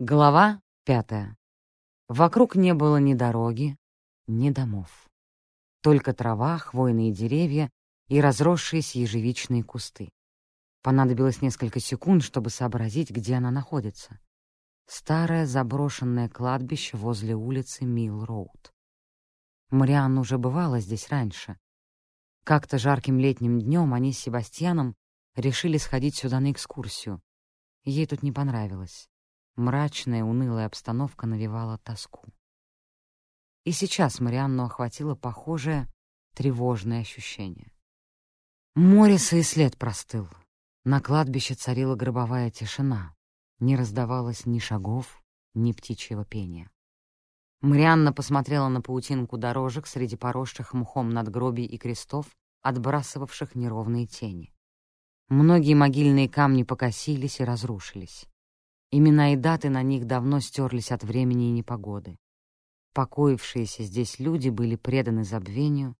Глава пятая. Вокруг не было ни дороги, ни домов. Только трава, хвойные деревья и разросшиеся ежевичные кусты. Понадобилось несколько секунд, чтобы сообразить, где она находится. Старое заброшенное кладбище возле улицы Милл-Роуд. Марианна уже бывала здесь раньше. Как-то жарким летним днем они с Себастьяном решили сходить сюда на экскурсию. Ей тут не понравилось. Мрачная, унылая обстановка навевала тоску. И сейчас Марианну охватило похожее тревожное ощущение. Мориса и след простыл. На кладбище царила гробовая тишина. Не раздавалось ни шагов, ни птичьего пения. Марианна посмотрела на паутинку дорожек среди поросших мхом надгробий и крестов, отбрасывавших неровные тени. Многие могильные камни покосились и разрушились. Имена и даты на них давно стерлись от времени и непогоды. Покоившиеся здесь люди были преданы забвению,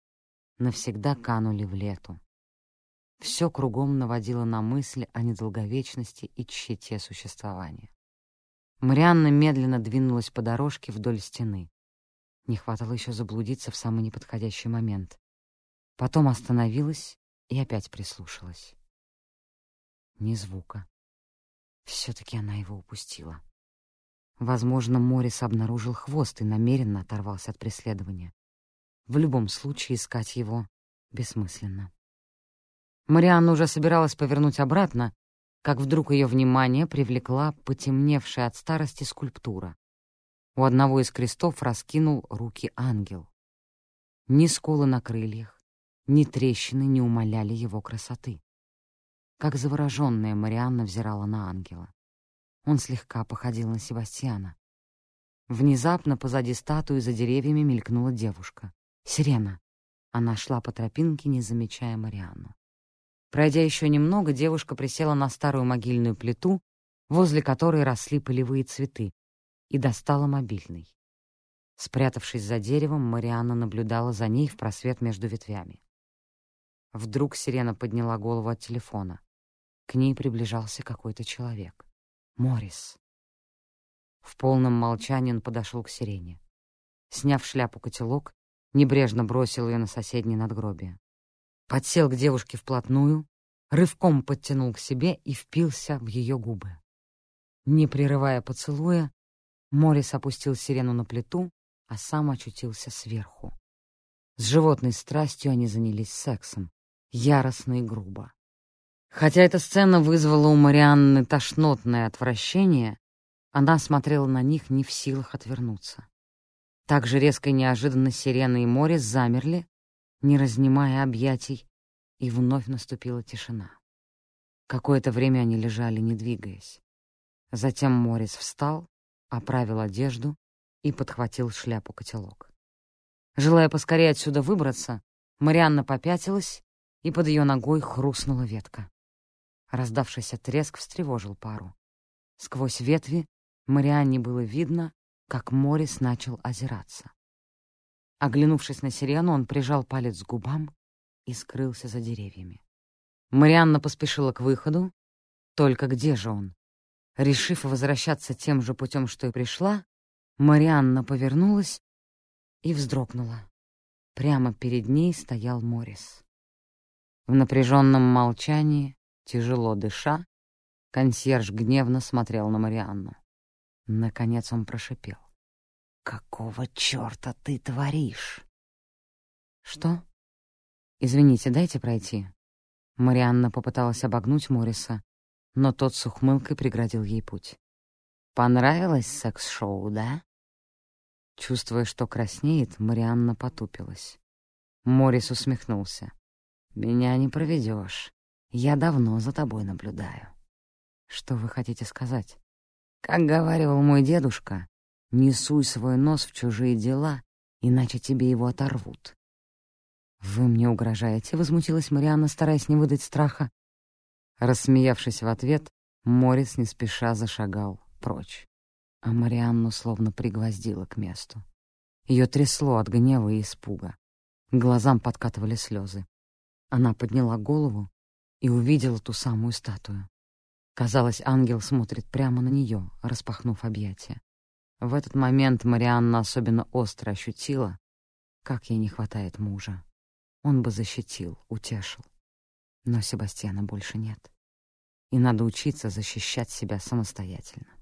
навсегда канули в лету. Все кругом наводило на мысль о недолговечности и тщете существования. Марианна медленно двинулась по дорожке вдоль стены. Не хватало еще заблудиться в самый неподходящий момент. Потом остановилась и опять прислушалась. Ни звука. Все-таки она его упустила. Возможно, Морис обнаружил хвост и намеренно оторвался от преследования. В любом случае искать его бессмысленно. Марианна уже собиралась повернуть обратно, как вдруг ее внимание привлекла потемневшая от старости скульптура. У одного из крестов раскинул руки ангел. Ни сколы на крыльях, ни трещины не умаляли его красоты. Как завороженная Марианна взирала на ангела. Он слегка походил на Себастьяна. Внезапно позади статуи за деревьями мелькнула девушка. Сирена. Она шла по тропинке, не замечая Марианну. Пройдя еще немного, девушка присела на старую могильную плиту, возле которой росли полевые цветы, и достала мобильный. Спрятавшись за деревом, Марианна наблюдала за ней в просвет между ветвями. Вдруг сирена подняла голову от телефона. К ней приближался какой-то человек. Морис. В полном молчании он подошел к сирене. Сняв шляпу-котелок, небрежно бросил ее на соседнее надгробие. Подсел к девушке вплотную, рывком подтянул к себе и впился в ее губы. Не прерывая поцелуя, Морис опустил сирену на плиту, а сам очутился сверху. С животной страстью они занялись сексом, яростно и грубо. Хотя эта сцена вызвала у Марианны тошнотное отвращение, она смотрела на них не в силах отвернуться. Так же резко и неожиданно сирена и море замерли, не разнимая объятий, и вновь наступила тишина. Какое-то время они лежали, не двигаясь. Затем Морис встал, оправил одежду и подхватил шляпу-котелок. Желая поскорее отсюда выбраться, Марианна попятилась, и под ее ногой хрустнула ветка. Раздавшийся треск встревожил пару. Сквозь ветви Марианне было видно, как Морис начал озираться. Оглянувшись на сирену, он прижал палец к губам и скрылся за деревьями. Марианна поспешила к выходу. Только где же он? Решив возвращаться тем же путем, что и пришла, Марианна повернулась и вздрогнула. Прямо перед ней стоял Морис. В напряженном молчании Тяжело дыша, консьерж гневно смотрел на Марианну. Наконец он прошипел. «Какого черта ты творишь?» «Что?» «Извините, дайте пройти». Марианна попыталась обогнуть Морриса, но тот с ухмылкой преградил ей путь. «Понравилось секс-шоу, да?» Чувствуя, что краснеет, Марианна потупилась. Моррис усмехнулся. «Меня не проведешь. Я давно за тобой наблюдаю. Что вы хотите сказать? Как говаривал мой дедушка, не суй свой нос в чужие дела, иначе тебе его оторвут. «Вы мне угрожаете?» — возмутилась Марианна, стараясь не выдать страха. Рассмеявшись в ответ, Морис не спеша зашагал прочь, а Марианну словно пригвоздило к месту. Ее трясло от гнева и испуга. Глазам подкатывали слезы. Она подняла голову и увидела ту самую статую. Казалось, ангел смотрит прямо на нее, распахнув объятия. В этот момент Марианна особенно остро ощутила, как ей не хватает мужа. Он бы защитил, утешил. Но Себастьяна больше нет. И надо учиться защищать себя самостоятельно.